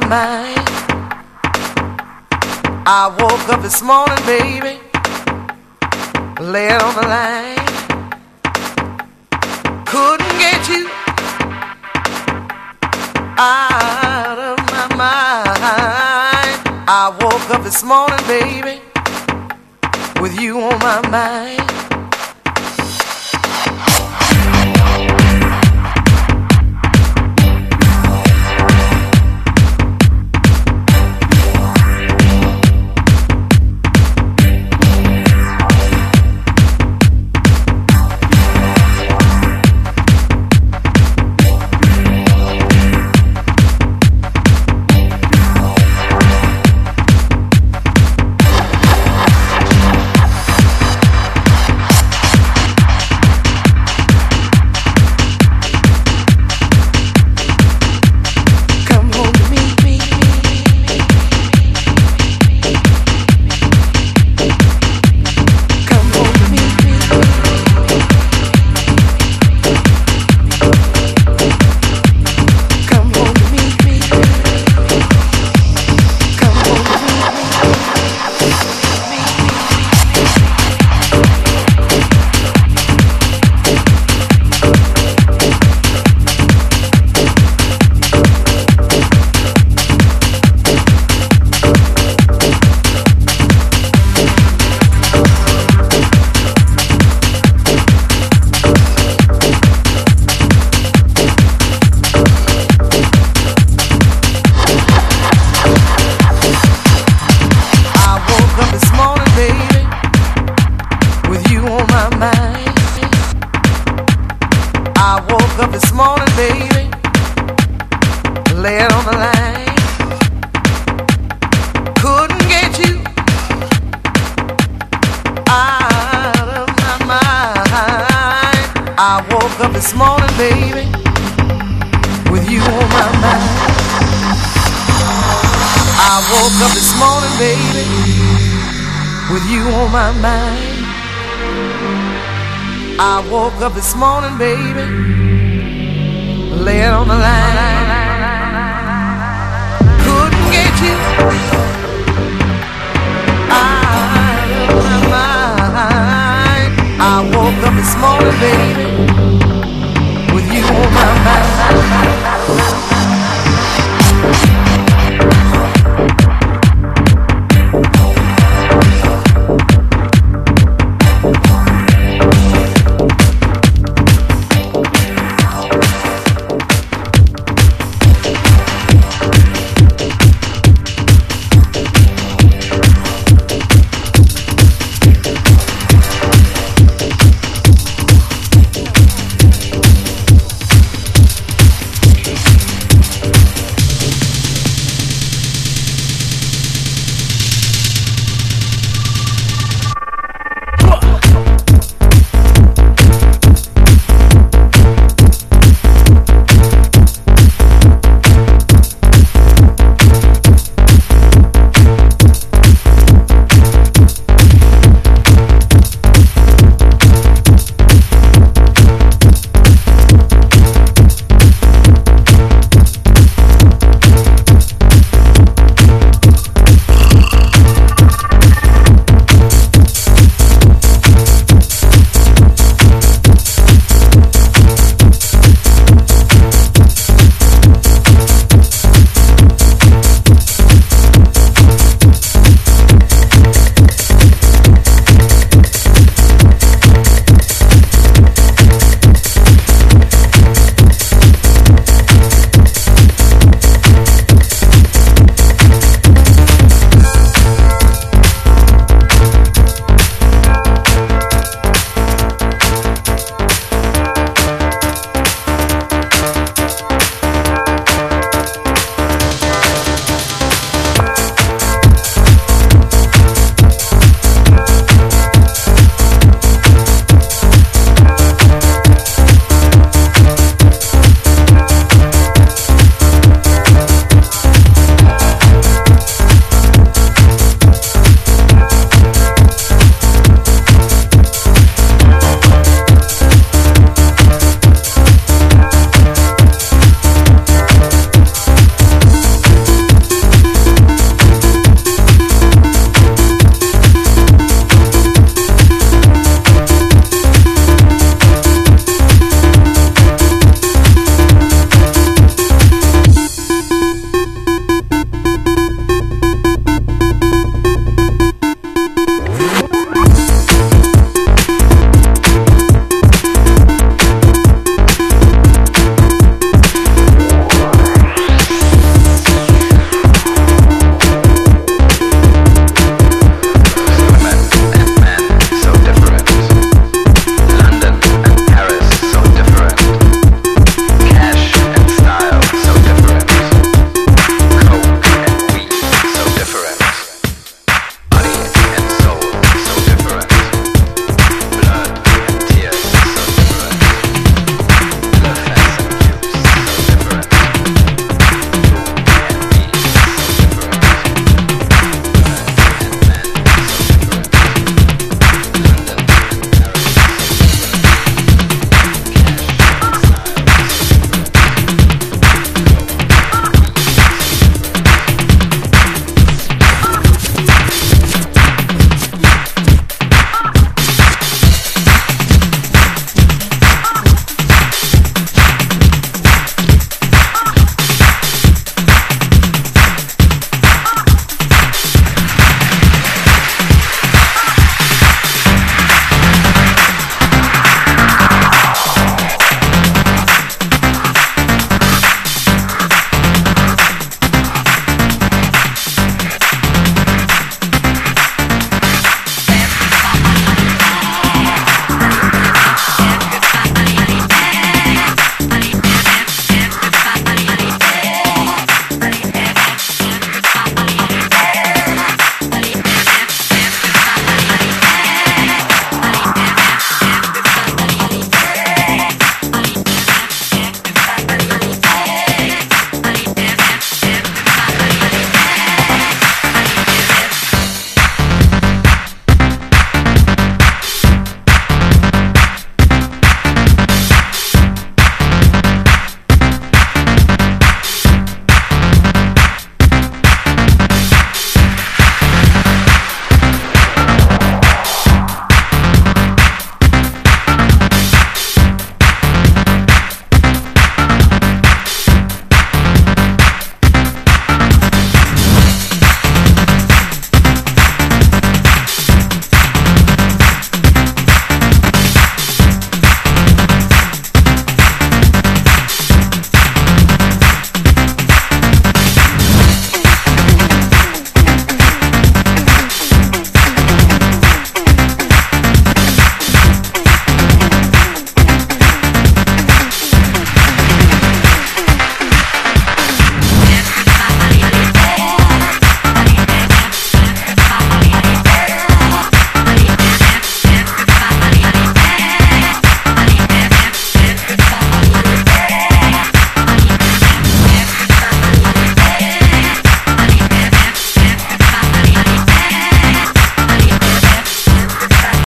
my mind. I woke up this morning, baby, laid on the line. Couldn't get you out of my mind. I woke up this morning, baby, with you on my mind. Woke up this morning, baby, with you on my mind. I woke up this morning, baby, with you on my mind. I woke up this morning, baby, laid on the line. Couldn't get you of my mind. I woke up this morning, baby bam, bam, bam.